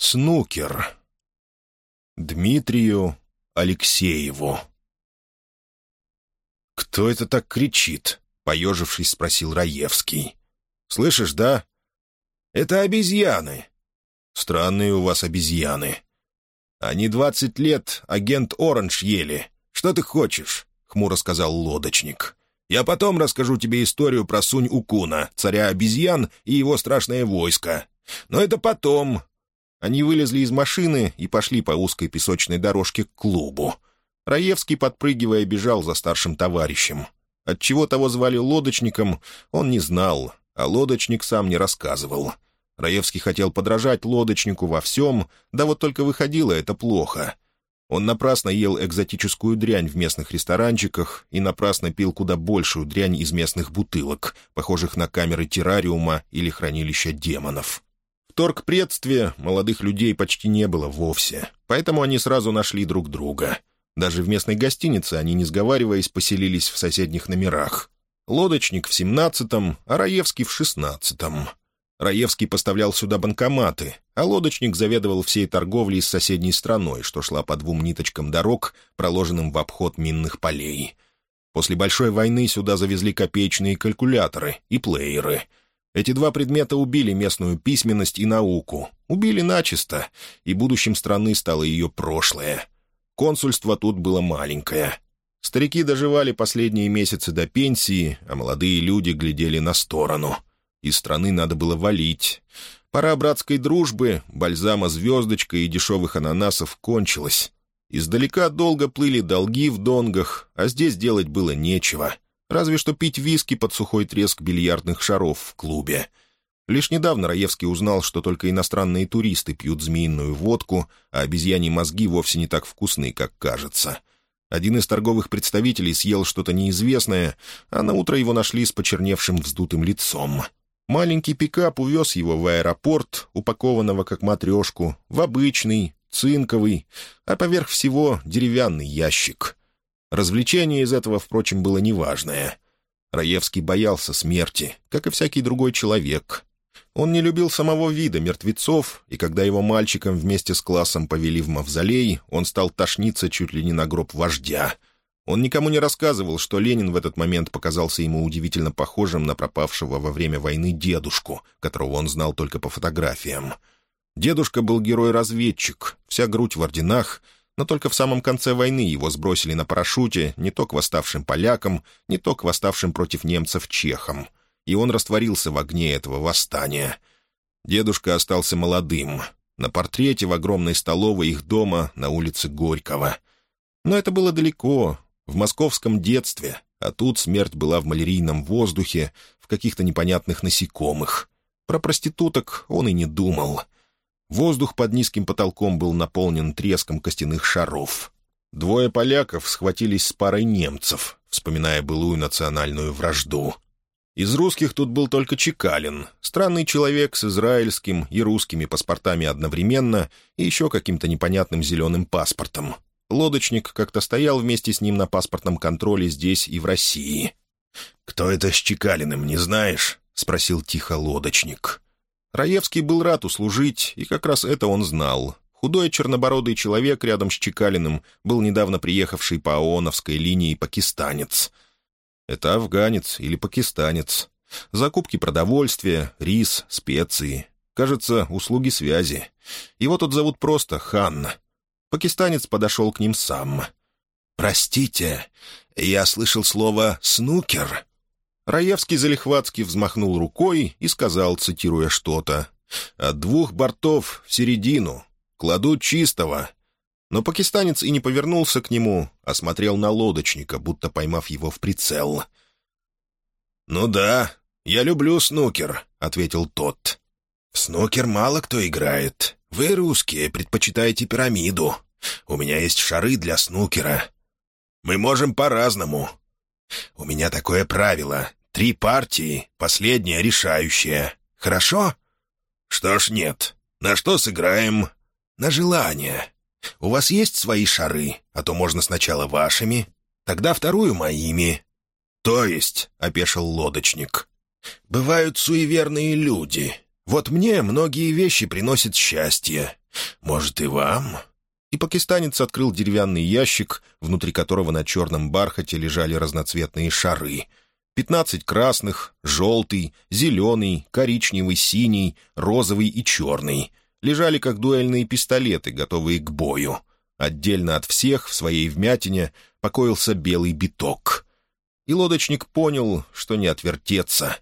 Снукер. Дмитрию Алексееву. «Кто это так кричит?» — поежившись, спросил Раевский. «Слышишь, да? Это обезьяны. Странные у вас обезьяны. Они двадцать лет агент Оранж ели. Что ты хочешь?» — хмуро сказал лодочник. «Я потом расскажу тебе историю про Сунь-Укуна, царя обезьян и его страшное войско. Но это потом, они вылезли из машины и пошли по узкой песочной дорожке к клубу. Раевский, подпрыгивая, бежал за старшим товарищем. Отчего того звали лодочником, он не знал, а лодочник сам не рассказывал. Раевский хотел подражать лодочнику во всем, да вот только выходило это плохо. Он напрасно ел экзотическую дрянь в местных ресторанчиках и напрасно пил куда большую дрянь из местных бутылок, похожих на камеры террариума или хранилища демонов торгпредстве молодых людей почти не было вовсе, поэтому они сразу нашли друг друга. Даже в местной гостинице они, не сговариваясь, поселились в соседних номерах. Лодочник в семнадцатом, а Раевский в шестнадцатом. Раевский поставлял сюда банкоматы, а лодочник заведовал всей торговлей с соседней страной, что шла по двум ниточкам дорог, проложенным в обход минных полей. После Большой войны сюда завезли копеечные калькуляторы и плееры — эти два предмета убили местную письменность и науку. Убили начисто, и будущим страны стало ее прошлое. Консульство тут было маленькое. Старики доживали последние месяцы до пенсии, а молодые люди глядели на сторону. Из страны надо было валить. Пора братской дружбы, бальзама «Звездочка» и дешевых ананасов кончилась. Издалека долго плыли долги в донгах, а здесь делать было нечего — Разве что пить виски под сухой треск бильярдных шаров в клубе. Лишь недавно Раевский узнал, что только иностранные туристы пьют змеиную водку, а обезьяньи мозги вовсе не так вкусны, как кажется. Один из торговых представителей съел что-то неизвестное, а на утро его нашли с почерневшим вздутым лицом. Маленький пикап увез его в аэропорт, упакованного как матрешку, в обычный, цинковый, а поверх всего деревянный ящик. Развлечение из этого, впрочем, было неважное. Раевский боялся смерти, как и всякий другой человек. Он не любил самого вида мертвецов, и когда его мальчиком вместе с классом повели в мавзолей, он стал тошниться чуть ли не на гроб вождя. Он никому не рассказывал, что Ленин в этот момент показался ему удивительно похожим на пропавшего во время войны дедушку, которого он знал только по фотографиям. Дедушка был герой-разведчик, вся грудь в орденах — но только в самом конце войны его сбросили на парашюте не то к восставшим полякам, не то к восставшим против немцев чехам. И он растворился в огне этого восстания. Дедушка остался молодым. На портрете в огромной столовой их дома на улице Горького. Но это было далеко, в московском детстве, а тут смерть была в малярийном воздухе, в каких-то непонятных насекомых. Про проституток он и не думал — Воздух под низким потолком был наполнен треском костяных шаров. Двое поляков схватились с парой немцев, вспоминая былую национальную вражду. Из русских тут был только Чекалин, странный человек с израильским и русскими паспортами одновременно и еще каким-то непонятным зеленым паспортом. Лодочник как-то стоял вместе с ним на паспортном контроле здесь и в России. «Кто это с Чекалиным, не знаешь?» — спросил тихо лодочник. Раевский был рад услужить, и как раз это он знал. Худой чернобородый человек рядом с Чекалиным был недавно приехавший по ООНовской линии пакистанец. Это афганец или пакистанец. Закупки продовольствия, рис, специи. Кажется, услуги связи. Его тут зовут просто Хан. Пакистанец подошел к ним сам. «Простите, я слышал слово «снукер». Раевский залихватски взмахнул рукой и сказал, цитируя что-то, «От двух бортов в середину. Кладу чистого». Но пакистанец и не повернулся к нему, а смотрел на лодочника, будто поймав его в прицел. «Ну да, я люблю снукер», — ответил тот. «В снукер мало кто играет. Вы, русские, предпочитаете пирамиду. У меня есть шары для снукера. Мы можем по-разному. У меня такое правило. Три партии, последняя решающая. Хорошо? Что ж, нет. На что сыграем? На желание. У вас есть свои шары, а то можно сначала вашими, тогда вторую моими. То есть, — опешил лодочник, — бывают суеверные люди. Вот мне многие вещи приносят счастье. Может, и вам?» И пакистанец открыл деревянный ящик, внутри которого на черном бархате лежали разноцветные шары. Пятнадцать красных, желтый, зеленый, коричневый, синий, розовый и черный. Лежали как дуэльные пистолеты, готовые к бою. Отдельно от всех, в своей вмятине, покоился белый биток. И лодочник понял, что не отвертеться.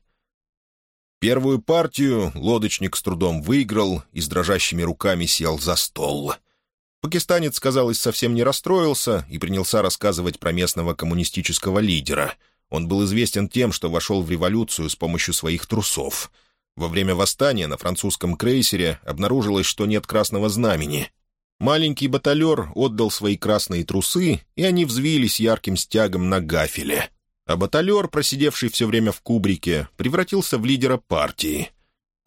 Первую партию лодочник с трудом выиграл и с дрожащими руками сел за стол — Пакистанец, казалось, совсем не расстроился и принялся рассказывать про местного коммунистического лидера. Он был известен тем, что вошел в революцию с помощью своих трусов. Во время восстания на французском крейсере обнаружилось, что нет красного знамени. Маленький баталер отдал свои красные трусы, и они взвились ярким стягом на гафеле. А баталер, просидевший все время в кубрике, превратился в лидера партии —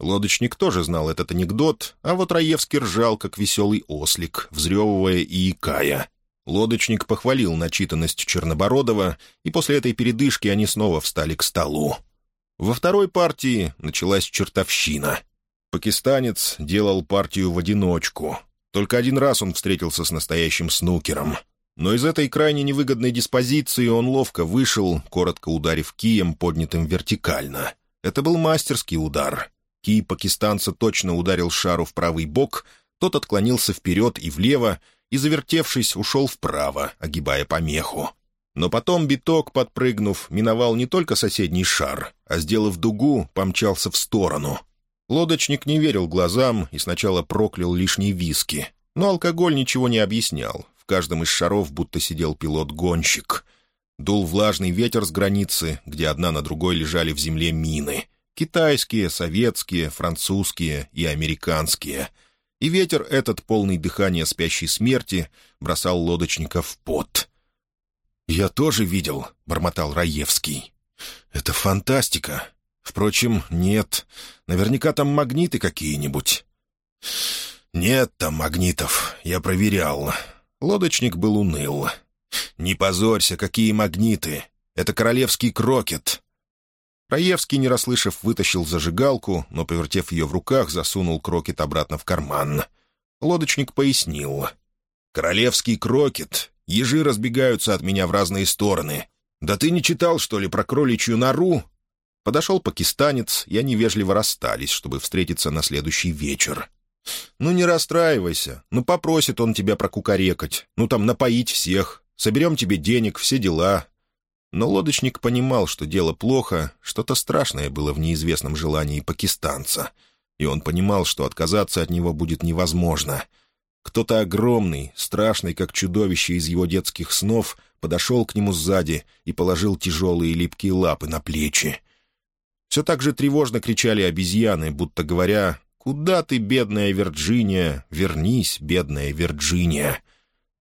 Лодочник тоже знал этот анекдот, а вот Раевский ржал, как веселый ослик, взрёвывая и икая. Лодочник похвалил начитанность Чернобородова, и после этой передышки они снова встали к столу. Во второй партии началась чертовщина. Пакистанец делал партию в одиночку. Только один раз он встретился с настоящим снукером. Но из этой крайне невыгодной диспозиции он ловко вышел, коротко ударив кием, поднятым вертикально. Это был мастерский удар — Кий пакистанца точно ударил шару в правый бок, тот отклонился вперед и влево, и, завертевшись, ушел вправо, огибая помеху. Но потом биток, подпрыгнув, миновал не только соседний шар, а, сделав дугу, помчался в сторону. Лодочник не верил глазам и сначала проклял лишние виски. Но алкоголь ничего не объяснял. В каждом из шаров будто сидел пилот-гонщик. Дул влажный ветер с границы, где одна на другой лежали в земле мины — Китайские, советские, французские и американские. И ветер этот, полный дыхания спящей смерти, бросал лодочника в пот. «Я тоже видел», — бормотал Раевский. «Это фантастика. Впрочем, нет. Наверняка там магниты какие-нибудь». «Нет там магнитов. Я проверял». Лодочник был уныл. «Не позорься, какие магниты. Это королевский крокет. Раевский, не расслышав, вытащил зажигалку, но, повертев ее в руках, засунул крокет обратно в карман. Лодочник пояснил. «Королевский крокет. Ежи разбегаются от меня в разные стороны. Да ты не читал, что ли, про кроличью нору?» Подошел пакистанец, и они вежливо расстались, чтобы встретиться на следующий вечер. «Ну, не расстраивайся. Ну, попросит он тебя прокукарекать. Ну, там, напоить всех. Соберем тебе денег, все дела. Но лодочник понимал, что дело плохо, что-то страшное было в неизвестном желании пакистанца. И он понимал, что отказаться от него будет невозможно. Кто-то огромный, страшный, как чудовище из его детских снов, подошел к нему сзади и положил тяжелые липкие лапы на плечи. Все так же тревожно кричали обезьяны, будто говоря «Куда ты, бедная Вирджиния? Вернись, бедная Вирджиния!»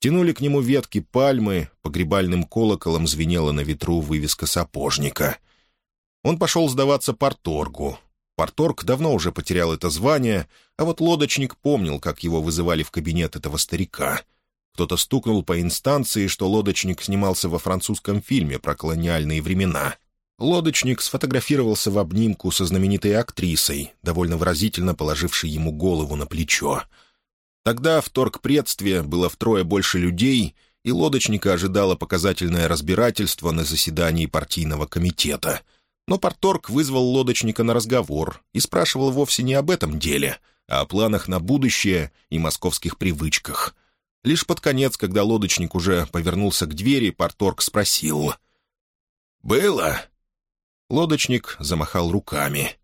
Тянули к нему ветки пальмы, погребальным колоколом звенела на ветру вывеска сапожника. Он пошел сдаваться порторгу. Порторг давно уже потерял это звание, а вот лодочник помнил, как его вызывали в кабинет этого старика. Кто-то стукнул по инстанции, что лодочник снимался во французском фильме про колониальные времена. Лодочник сфотографировался в обнимку со знаменитой актрисой, довольно выразительно положившей ему голову на плечо — Тогда в торгпредстве было втрое больше людей, и лодочника ожидало показательное разбирательство на заседании партийного комитета. Но порторг вызвал лодочника на разговор и спрашивал вовсе не об этом деле, а о планах на будущее и московских привычках. Лишь под конец, когда лодочник уже повернулся к двери, порторг спросил. «Было?» Лодочник замахал руками.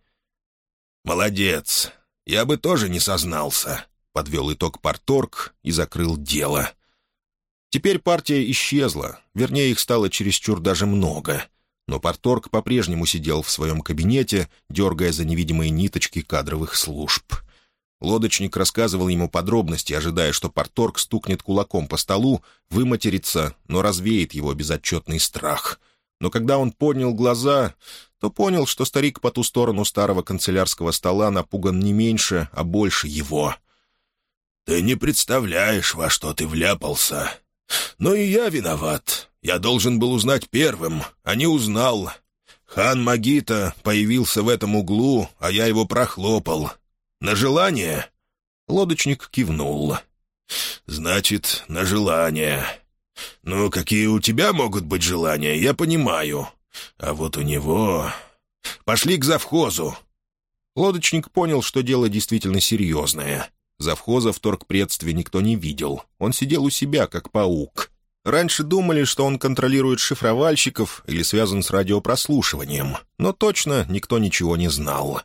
«Молодец. Я бы тоже не сознался подвел итог Парторг и закрыл дело. Теперь партия исчезла, вернее, их стало чересчур даже много. Но Парторг по-прежнему сидел в своем кабинете, дергая за невидимые ниточки кадровых служб. Лодочник рассказывал ему подробности, ожидая, что Парторг стукнет кулаком по столу, выматерится, но развеет его безотчетный страх. Но когда он поднял глаза, то понял, что старик по ту сторону старого канцелярского стола напуган не меньше, а больше его. «Ты не представляешь, во что ты вляпался. Но и я виноват. Я должен был узнать первым, а не узнал. Хан Магита появился в этом углу, а я его прохлопал. На желание?» Лодочник кивнул. «Значит, на желание. Ну, какие у тебя могут быть желания, я понимаю. А вот у него... Пошли к завхозу». Лодочник понял, что дело действительно серьезное. Завхоза в торгпредстве никто не видел. Он сидел у себя, как паук. Раньше думали, что он контролирует шифровальщиков или связан с радиопрослушиванием, но точно никто ничего не знал.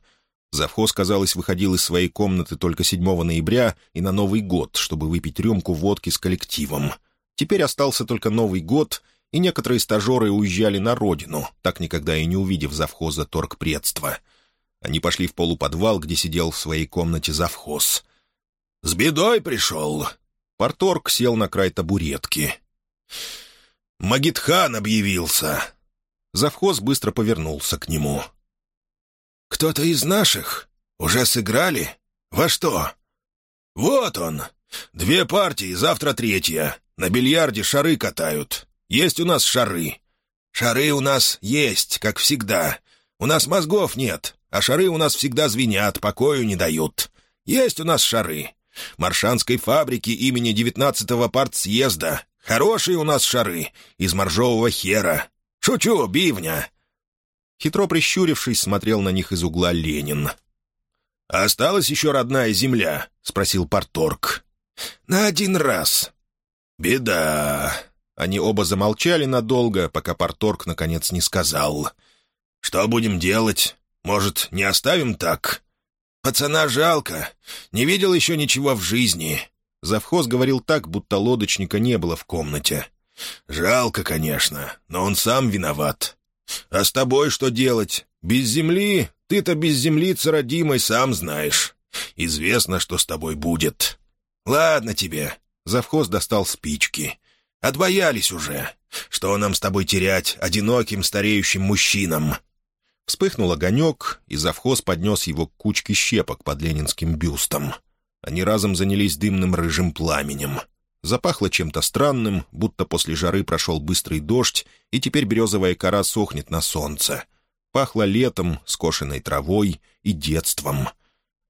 Завхоз, казалось, выходил из своей комнаты только 7 ноября и на Новый год, чтобы выпить рюмку водки с коллективом. Теперь остался только Новый год, и некоторые стажеры уезжали на родину, так никогда и не увидев завхоза торгпредства. Они пошли в полуподвал, где сидел в своей комнате завхоз. «С бедой пришел!» Порторг сел на край табуретки. «Магитхан объявился!» Завхоз быстро повернулся к нему. «Кто-то из наших? Уже сыграли? Во что?» «Вот он! Две партии, завтра третья. На бильярде шары катают. Есть у нас шары. Шары у нас есть, как всегда. У нас мозгов нет, а шары у нас всегда звенят, покою не дают. Есть у нас шары. Маршанской фабрики имени девятнадцатого партсъезда. Хорошие у нас шары. Из моржового хера. Шучу, бивня. Хитро прищурившись, смотрел на них из угла Ленин. осталась еще родная земля?» — спросил Порторг. «На один раз». «Беда». Они оба замолчали надолго, пока Порторг наконец не сказал. «Что будем делать? Может, не оставим так?» «Пацана жалко. Не видел еще ничего в жизни». Завхоз говорил так, будто лодочника не было в комнате. «Жалко, конечно, но он сам виноват. А с тобой что делать? Без земли? Ты-то без землицы родимой сам знаешь. Известно, что с тобой будет. Ладно тебе». Завхоз достал спички. «Отбоялись уже. Что нам с тобой терять, одиноким стареющим мужчинам?» Вспыхнул огонек, и завхоз поднес его к кучке щепок под ленинским бюстом. Они разом занялись дымным рыжим пламенем. Запахло чем-то странным, будто после жары прошел быстрый дождь, и теперь березовая кора сохнет на солнце. Пахло летом, скошенной травой и детством.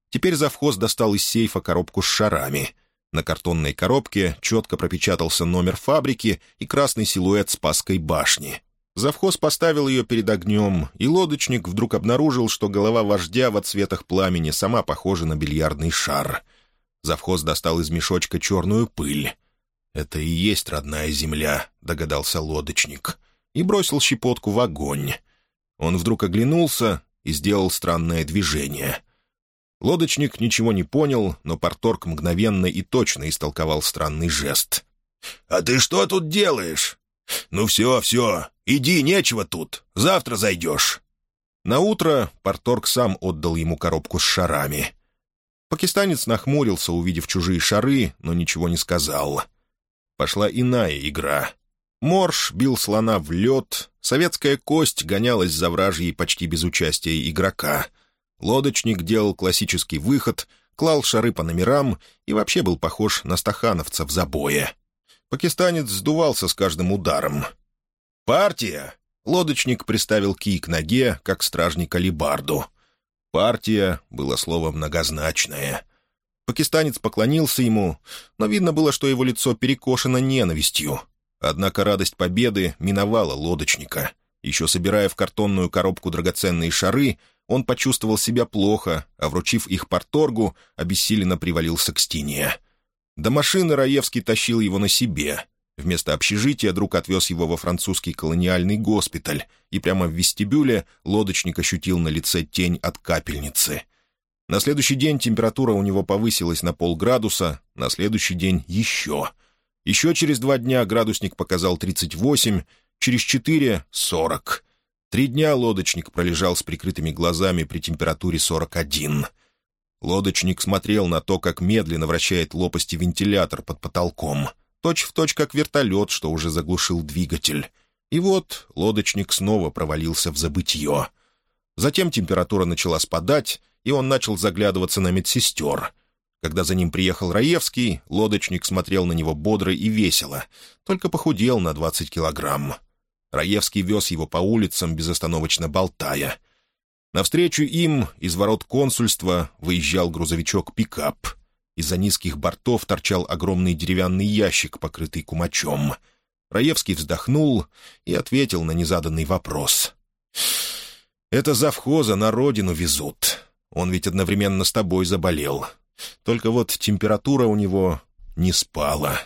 Теперь завхоз достал из сейфа коробку с шарами. На картонной коробке четко пропечатался номер фабрики и красный силуэт Спасской башни. Завхоз поставил ее перед огнем, и лодочник вдруг обнаружил, что голова вождя в отсветах пламени сама похожа на бильярдный шар. Завхоз достал из мешочка черную пыль. «Это и есть родная земля», — догадался лодочник, и бросил щепотку в огонь. Он вдруг оглянулся и сделал странное движение. Лодочник ничего не понял, но Порторг мгновенно и точно истолковал странный жест. «А ты что тут делаешь?» «Ну все, все, иди, нечего тут, завтра зайдешь». Наутро Порторг сам отдал ему коробку с шарами. Пакистанец нахмурился, увидев чужие шары, но ничего не сказал. Пошла иная игра. Морж бил слона в лед, советская кость гонялась за вражьей почти без участия игрока. Лодочник делал классический выход, клал шары по номерам и вообще был похож на стахановца в забое. Пакистанец сдувался с каждым ударом. «Партия!» — лодочник приставил кий к ноге, как стражник алибарду. «Партия» было слово многозначное. Пакистанец поклонился ему, но видно было, что его лицо перекошено ненавистью. Однако радость победы миновала лодочника. Еще собирая в картонную коробку драгоценные шары, он почувствовал себя плохо, а, вручив их порторгу, обессиленно привалился к стене. До машины Раевский тащил его на себе. Вместо общежития друг отвез его во французский колониальный госпиталь, и прямо в вестибюле лодочник ощутил на лице тень от капельницы. На следующий день температура у него повысилась на полградуса, на следующий день еще. Еще через два дня градусник показал 38, через четыре — 40. Три дня лодочник пролежал с прикрытыми глазами при температуре 41. Лодочник смотрел на то, как медленно вращает лопасти вентилятор под потолком, точь в точь как вертолет, что уже заглушил двигатель. И вот лодочник снова провалился в забытье. Затем температура начала спадать, и он начал заглядываться на медсестер. Когда за ним приехал Раевский, лодочник смотрел на него бодро и весело, только похудел на 20 килограмм. Раевский вез его по улицам, безостановочно болтая — Навстречу им из ворот консульства выезжал грузовичок-пикап. Из-за низких бортов торчал огромный деревянный ящик, покрытый кумачом. Раевский вздохнул и ответил на незаданный вопрос. «Это завхоза на родину везут. Он ведь одновременно с тобой заболел. Только вот температура у него не спала».